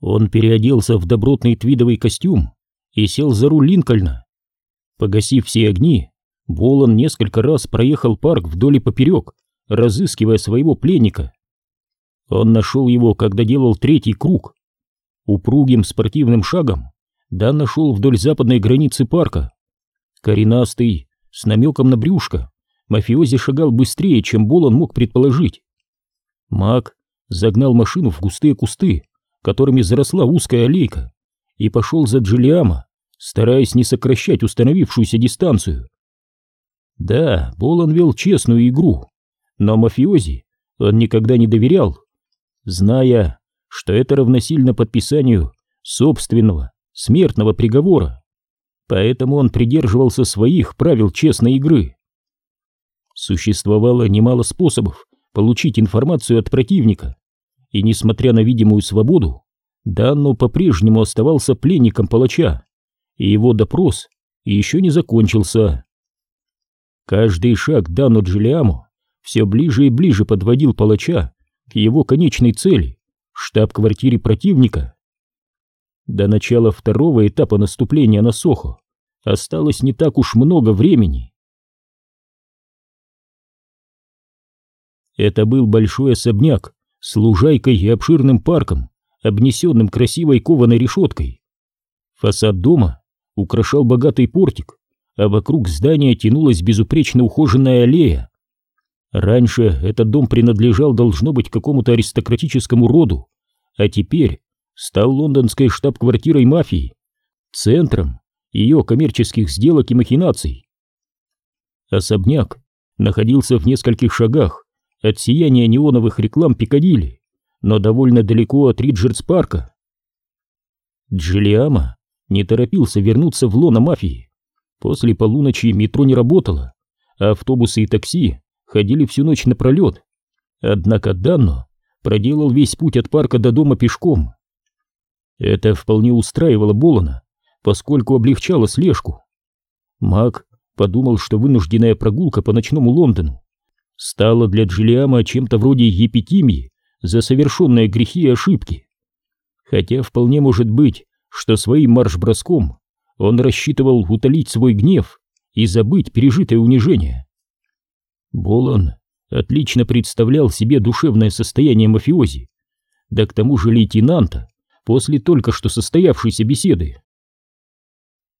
Он переоделся в добротный твидовый костюм и сел за руль Линкольна. Погасив все огни, Болон несколько раз проехал парк вдоль и поперек, разыскивая своего пленника. Он нашел его, когда делал третий круг. Упругим спортивным шагом Дан нашел вдоль западной границы парка. Коренастый, с намеком на брюшко, мафиози шагал быстрее, чем Болон мог предположить. Мак загнал машину в густые кусты, которыми заросла узкая аллейка, и пошел за Джулиама, стараясь не сокращать установившуюся дистанцию. Да, Болон вел честную игру, но мафиози он никогда не доверял, зная, что это равносильно подписанию собственного смертного приговора. Поэтому он придерживался своих правил честной игры. Существовало немало способов получить информацию от противника, и, несмотря на видимую свободу, Данно по-прежнему оставался пленником палача, и его допрос еще не закончился. Каждый шаг Данно Джилиамо все ближе и ближе подводил палача к его конечной цели — штаб-квартире противника. До начала второго этапа наступления на Сохо осталось не так уж много времени. Это был большой особняк с лужайкой и обширным парком, обнесенным красивой кованой решеткой. Фасад дома украшал богатый портик, а вокруг здания тянулась безупречно ухоженная аллея. Раньше этот дом принадлежал, должно быть, какому-то аристократическому роду, а теперь стал лондонской штаб-квартирой мафии, центром ее коммерческих сделок и махинаций. Особняк находился в нескольких шагах от сияния неоновых реклам Пикадилли, но довольно далеко от Риджертс-парка. Джилиама не торопился вернуться в лоно мафии. После полуночи метро не работало, а автобусы и такси ходили всю ночь напролет. Однако Данно проделал весь путь от парка до дома пешком. Это вполне устраивало Болона, поскольку облегчало слежку. Мак подумал, что вынужденная прогулка по ночному Лондону стала для Джилиама чем-то вроде епитимии за совершенные грехи и ошибки. Хотя вполне может быть, что своим марш-броском он рассчитывал утолить свой гнев и забыть пережитое унижение. Болон отлично представлял себе душевное состояние мафиози, да к тому же лейтенанта, после только что состоявшейся беседы.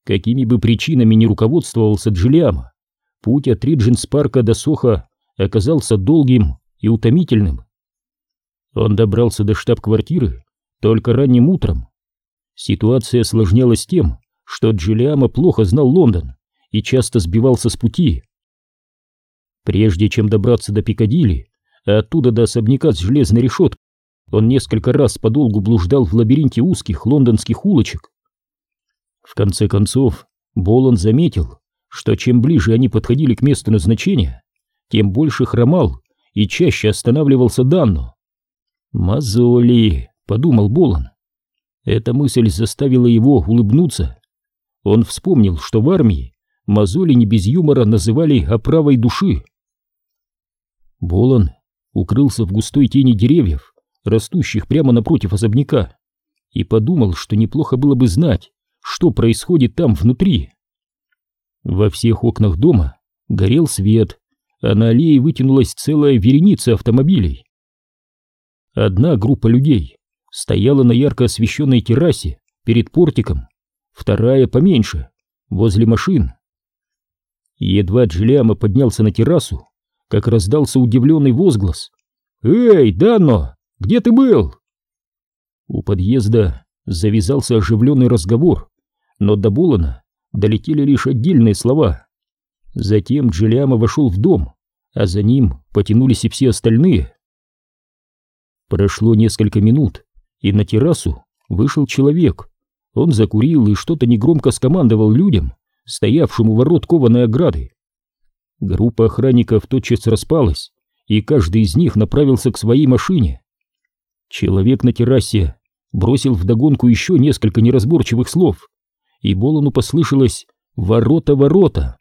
Какими бы причинами ни руководствовался Джилиама, путь от Риджинс-парка до Соха оказался долгим и утомительным. Он добрался до штаб-квартиры только ранним утром. Ситуация осложнялась тем, что Джилиама плохо знал Лондон и часто сбивался с пути. Прежде чем добраться до Пикадилли, а оттуда до особняка с железной решеткой, он несколько раз подолгу блуждал в лабиринте узких лондонских улочек. В конце концов, Болон заметил, что чем ближе они подходили к месту назначения, тем больше хромал и чаще останавливался Данно. «Мозоли», — подумал Болон. Эта мысль заставила его улыбнуться. Он вспомнил, что в армии мозоли не без юмора называли оправой души. Болон укрылся в густой тени деревьев, растущих прямо напротив особняка, и подумал, что неплохо было бы знать, что происходит там внутри. Во всех окнах дома горел свет, а на аллее вытянулась целая вереница автомобилей. Одна группа людей стояла на ярко освещенной террасе перед портиком, вторая поменьше, возле машин. Едва Джилиама поднялся на террасу, как раздался удивленный возглас. «Эй, Данно, где ты был?» У подъезда завязался оживленный разговор, но до Булана долетели лишь отдельные слова. Затем Джилиама вошел в дом, а за ним потянулись и все остальные. Прошло несколько минут, и на террасу вышел человек. Он закурил и что-то негромко скомандовал людям, стоявшим у ворот кованой ограды. Группа охранников тотчас распалась, и каждый из них направился к своей машине. Человек на террасе бросил вдогонку еще несколько неразборчивых слов, и Болону послышалось «Ворота, ворота!».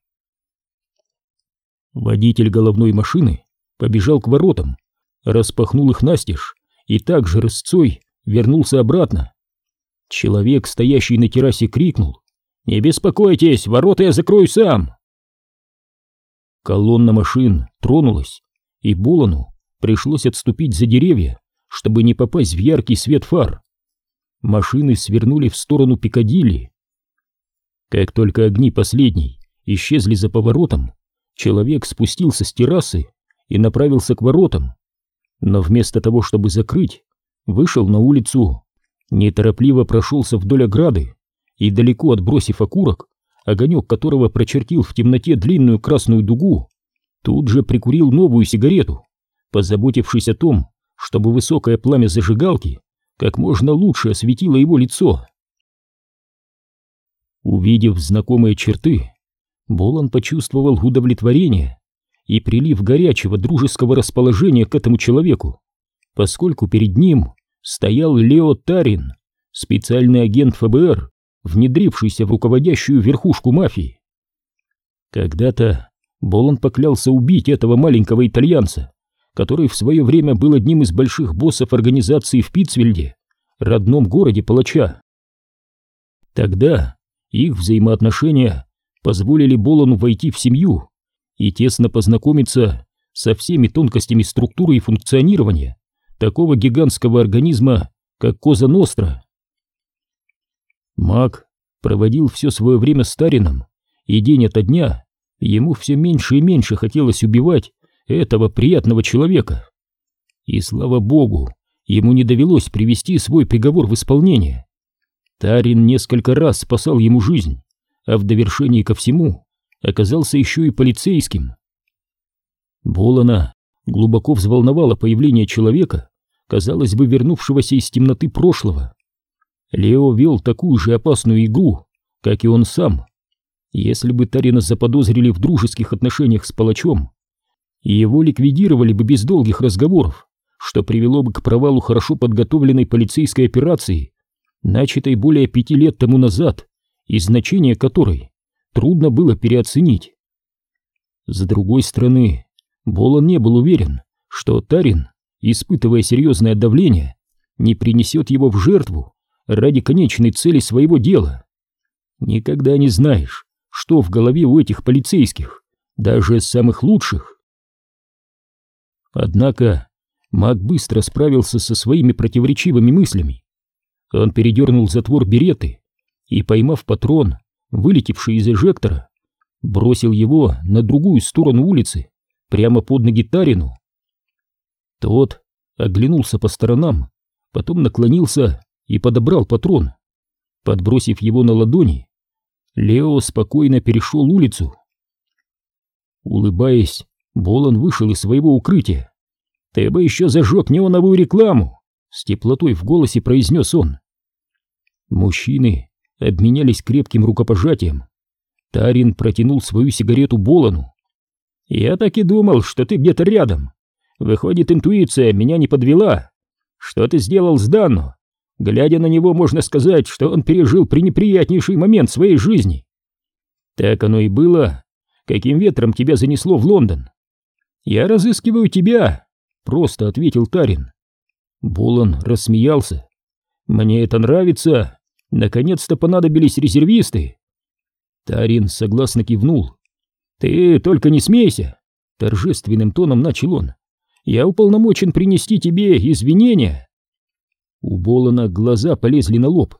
Водитель головной машины побежал к воротам, распахнул их настежь и также рысцой вернулся обратно. Человек, стоящий на террасе, крикнул «Не беспокойтесь, ворота я закрою сам!» Колонна машин тронулась, и Болону пришлось отступить за деревья, чтобы не попасть в яркий свет фар. Машины свернули в сторону Пикадилли. Как только огни последней исчезли за поворотом, человек спустился с террасы и направился к воротам, но вместо того, чтобы закрыть, вышел на улицу, неторопливо прошелся вдоль ограды и, далеко отбросив окурок, огонек которого прочертил в темноте длинную красную дугу, тут же прикурил новую сигарету, позаботившись о том, чтобы высокое пламя зажигалки как можно лучше осветило его лицо. Увидев знакомые черты, Болон почувствовал удовлетворение и прилив горячего дружеского расположения к этому человеку, поскольку перед ним стоял Лео Тарин, специальный агент ФБР, внедрившийся в руководящую верхушку мафии. Когда-то Болон поклялся убить этого маленького итальянца, который в свое время был одним из больших боссов организации в Питцвильде, родном городе палача. Тогда их взаимоотношения позволили Болону войти в семью и тесно познакомиться со всеми тонкостями структуры и функционирования такого гигантского организма, как Коза Ностра. Маг проводил все свое время старином, и день ото дня ему все меньше и меньше хотелось убивать этого приятного человека. И слава богу, ему не довелось привести свой приговор в исполнение. Тарин несколько раз спасал ему жизнь, а в довершении ко всему оказался еще и полицейским. Болона глубоко взволновало появление человека, казалось бы, вернувшегося из темноты прошлого. Лео вел такую же опасную игру, как и он сам. Если бы Тарина заподозрили в дружеских отношениях с палачом, его ликвидировали бы без долгих разговоров, что привело бы к провалу хорошо подготовленной полицейской операции, начатой более пяти лет тому назад, и значение которой трудно было переоценить. С другой стороны, Болон не был уверен, что Тарин, испытывая серьезное давление, не принесет его в жертву ради конечной цели своего дела. Никогда не знаешь, что в голове у этих полицейских, даже самых лучших. Однако маг быстро справился со своими противоречивыми мыслями. Он передернул затвор береты и, поймав патрон, вылетевший из эжектора, бросил его на другую сторону улицы, прямо под ноги Тарину. Тот оглянулся по сторонам, потом наклонился и подобрал патрон. Подбросив его на ладони, Лео спокойно перешел улицу. Улыбаясь, Болон вышел из своего укрытия. «Ты бы еще зажег неоновую рекламу!» С теплотой в голосе произнес он. Мужчины обменялись крепким рукопожатием. Тарин протянул свою сигарету Болону. «Я так и думал, что ты где-то рядом. Выходит, интуиция меня не подвела. Что ты сделал с Данно? Глядя на него, можно сказать, что он пережил пренеприятнейший момент своей жизни. Так оно и было. Каким ветром тебя занесло в Лондон? Я разыскиваю тебя, просто ответил Тарин. Булан рассмеялся. Мне это нравится. Наконец-то понадобились резервисты. Тарин согласно кивнул. Ты только не смейся, торжественным тоном начал он. Я уполномочен принести тебе извинения. У Болона глаза полезли на лоб.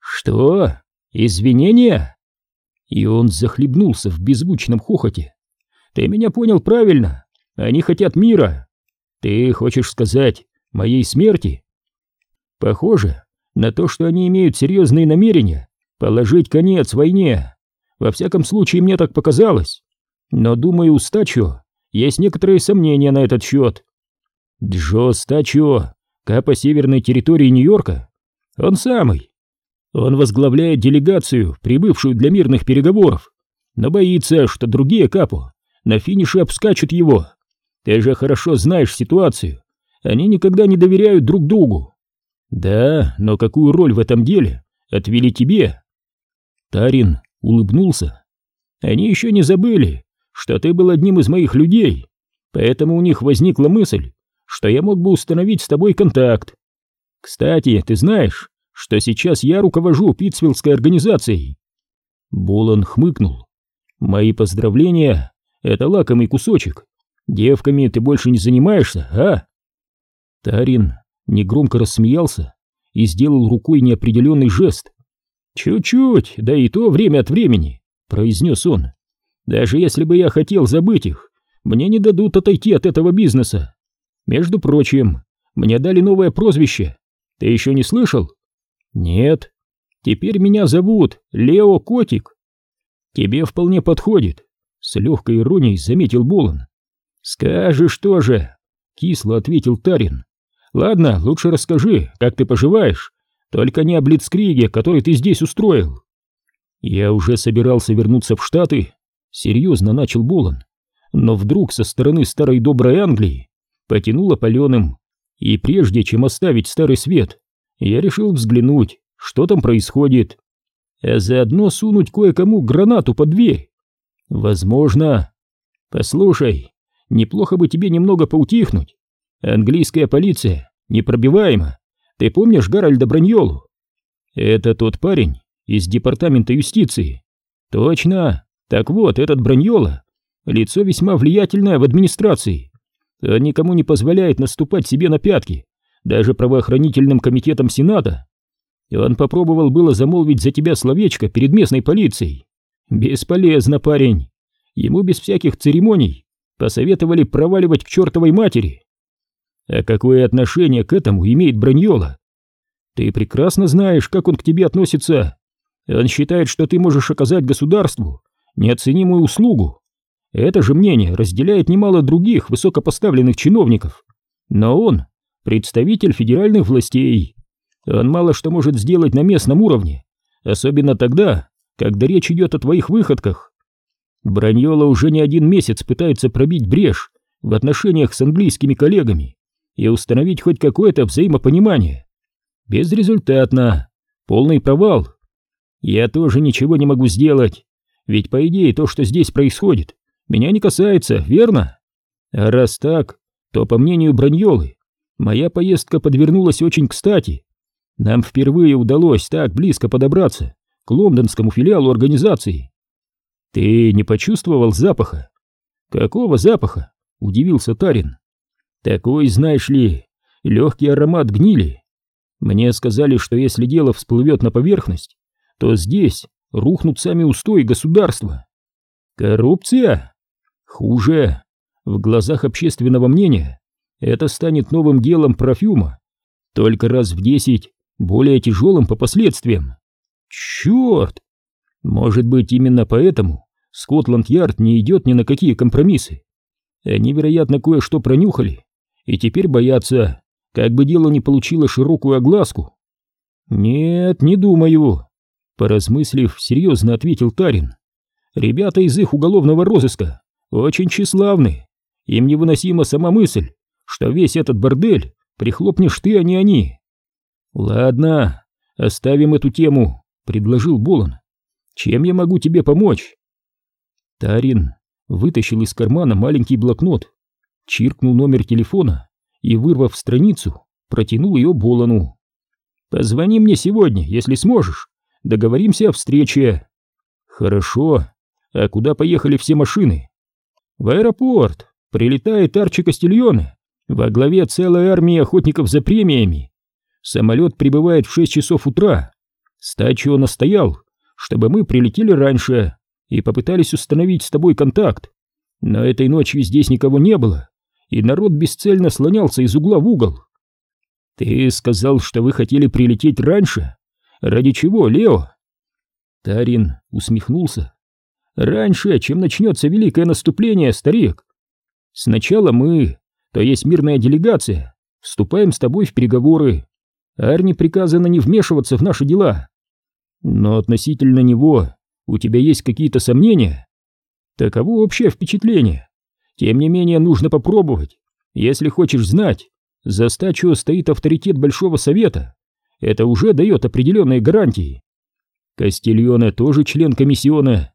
Что? Извинения? И он захлебнулся в беззвучном хохоте. Ты меня понял правильно. Они хотят мира. Ты хочешь сказать моей смерти? Похоже на то, что они имеют серьезные намерения положить конец войне. Во всяком случае, мне так показалось. Но, думаю, у Стачо есть некоторые сомнения на этот счет. Джо Стачо, капа северной территории Нью-Йорка, он самый. Он возглавляет делегацию, прибывшую для мирных переговоров, но боится, что другие капо на финише обскачут его. Ты же хорошо знаешь ситуацию. Они никогда не доверяют друг другу. Да, но какую роль в этом деле отвели тебе? Тарин улыбнулся. Они еще не забыли, что ты был одним из моих людей, поэтому у них возникла мысль, что я мог бы установить с тобой контакт. Кстати, ты знаешь, что сейчас я руковожу Питцвиллской организацией. Болон хмыкнул. Мои поздравления, это лакомый кусочек. Девками ты больше не занимаешься, а? Тарин негромко рассмеялся и сделал рукой неопределенный жест. «Чуть-чуть, да и то время от времени», — произнес он. «Даже если бы я хотел забыть их, мне не дадут отойти от этого бизнеса. Между прочим, мне дали новое прозвище. Ты еще не слышал?» «Нет. Теперь меня зовут Лео Котик». «Тебе вполне подходит», — с легкой иронией заметил Болон. «Скажешь тоже», — кисло ответил Тарин. «Ладно, лучше расскажи, как ты поживаешь, только не о Блицкриге, который ты здесь устроил». Я уже собирался вернуться в Штаты, серьезно начал Болон, но вдруг со стороны старой доброй Англии потянуло паленым, и прежде чем оставить старый свет, я решил взглянуть, что там происходит, а заодно сунуть кое-кому гранату под дверь. Возможно. Послушай, неплохо бы тебе немного поутихнуть. Английская полиция непробиваема. Ты помнишь Гарольда Браньолу? Это тот парень из департамента юстиции. Точно. Так вот, этот Браньола — лицо весьма влиятельное в администрации. Он никому не позволяет наступать себе на пятки, даже правоохранительным комитетом Сената. Он попробовал было замолвить за тебя словечко перед местной полицией. Бесполезно, парень. Ему без всяких церемоний посоветовали проваливать к чертовой матери. А какое отношение к этому имеет Браньола? Ты прекрасно знаешь, как он к тебе относится. Он считает, что ты можешь оказать государству неоценимую услугу. Это же мнение разделяет немало других высокопоставленных чиновников. Но он представитель федеральных властей. Он мало что может сделать на местном уровне, особенно тогда, когда речь идет о твоих выходках. Браньола уже не один месяц пытается пробить брешь в отношениях с английскими коллегами и установить хоть какое-то взаимопонимание. Безрезультатно. Полный провал. Я тоже ничего не могу сделать, ведь по идее то, что здесь происходит, меня не касается, верно? А раз так, то, по мнению Браньолы, моя поездка подвернулась очень кстати. Нам впервые удалось так близко подобраться к лондонскому филиалу организации. Ты не почувствовал запаха? Какого запаха? Удивился Тарин. Такой, знаешь ли, легкий аромат гнили. Мне сказали, что если дело всплывет на поверхность, то здесь рухнут сами устои государства. Коррупция? Хуже. В глазах общественного мнения это станет новым делом профюма, только раз в десять более тяжелым по последствиям. Черт! Может быть, именно поэтому Скотланд-Ярд не идет ни на какие компромиссы. Они, вероятно, кое-что пронюхали и теперь боятся, как бы дело не получило широкую огласку. Нет, не думаю. Поразмыслив, серьезно ответил Тарин. Ребята из их уголовного розыска очень тщеславны. Им невыносима сама мысль, что весь этот бордель прихлопнешь ты, а не они. Ладно, оставим эту тему, предложил Болон. Чем я могу тебе помочь? Тарин вытащил из кармана маленький блокнот чиркнул номер телефона и, вырвав страницу, протянул ее Болону. «Позвони мне сегодня, если сможешь. Договоримся о встрече». «Хорошо. А куда поехали все машины?» «В аэропорт. Прилетает Арчи Кастильоне. Во главе целой армии охотников за премиями. Самолет прибывает в 6 часов утра. Стачио настоял, чтобы мы прилетели раньше и попытались установить с тобой контакт. Но этой ночью здесь никого не было и народ бесцельно слонялся из угла в угол. «Ты сказал, что вы хотели прилететь раньше? Ради чего, Лео?» Тарин усмехнулся. «Раньше, чем начнется великое наступление, старик. Сначала мы, то есть мирная делегация, вступаем с тобой в переговоры. Арни приказано не вмешиваться в наши дела. Но относительно него у тебя есть какие-то сомнения? Таково общее впечатление. Тем не менее, нужно попробовать. Если хочешь знать, за стачу стоит авторитет Большого Совета. Это уже дает определенные гарантии. Кастильоне тоже член комиссиона.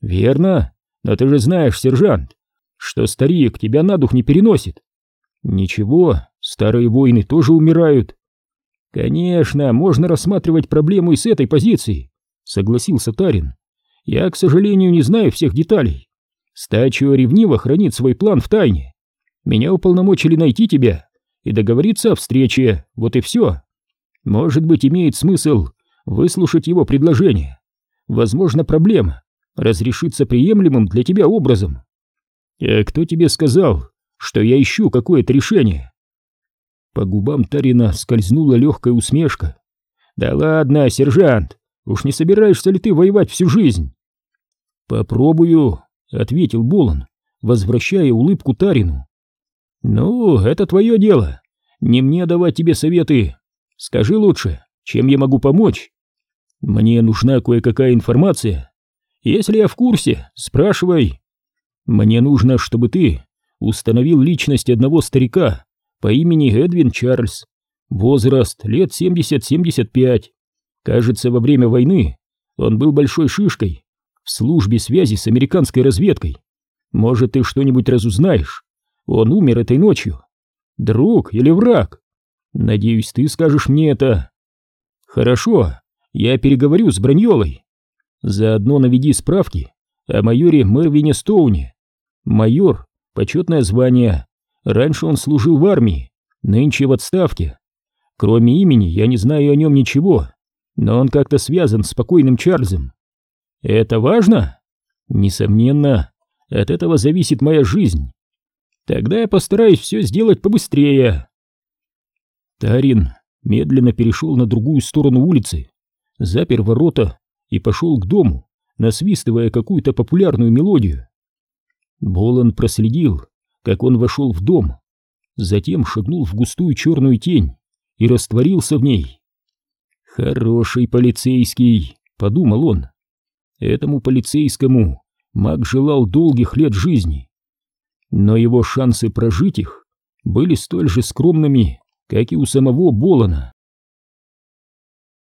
Верно, но ты же знаешь, сержант, что старик тебя на дух не переносит. Ничего, старые воины тоже умирают. Конечно, можно рассматривать проблему и с этой позиции, согласился Тарин. Я, к сожалению, не знаю всех деталей. Стачио ревниво хранит свой план в тайне. Меня уполномочили найти тебя и договориться о встрече, вот и все. Может быть, имеет смысл выслушать его предложение. Возможно, проблема разрешится приемлемым для тебя образом. А кто тебе сказал, что я ищу какое-то решение? По губам Тарина скользнула легкая усмешка. Да ладно, сержант, уж не собираешься ли ты воевать всю жизнь? Попробую, ответил Болон, возвращая улыбку Тарину. Ну, это твое дело. Не мне давать тебе советы. Скажи лучше, чем я могу помочь? Мне нужна кое-какая информация. Если я в курсе, спрашивай. Мне нужно, чтобы ты установил личность одного старика по имени Эдвин Чарльз. Возраст лет 70-75. Кажется, во время войны он был большой шишкой службе связи с американской разведкой. Может, ты что-нибудь разузнаешь? Он умер этой ночью. Друг или враг? Надеюсь, ты скажешь мне это. Хорошо, я переговорю с Браньолой. Заодно наведи справки о майоре Мервине Стоуне. Майор — почетное звание. Раньше он служил в армии, нынче в отставке. Кроме имени я не знаю о нем ничего, но он как-то связан с покойным Чарльзом. Это важно? Несомненно, от этого зависит моя жизнь. Тогда я постараюсь все сделать побыстрее. Тарин медленно перешел на другую сторону улицы, запер ворота и пошел к дому, насвистывая какую-то популярную мелодию. Болон проследил, как он вошел в дом, затем шагнул в густую черную тень и растворился в ней. «Хороший полицейский», — подумал он. Этому полицейскому маг желал долгих лет жизни, но его шансы прожить их были столь же скромными, как и у самого Болона.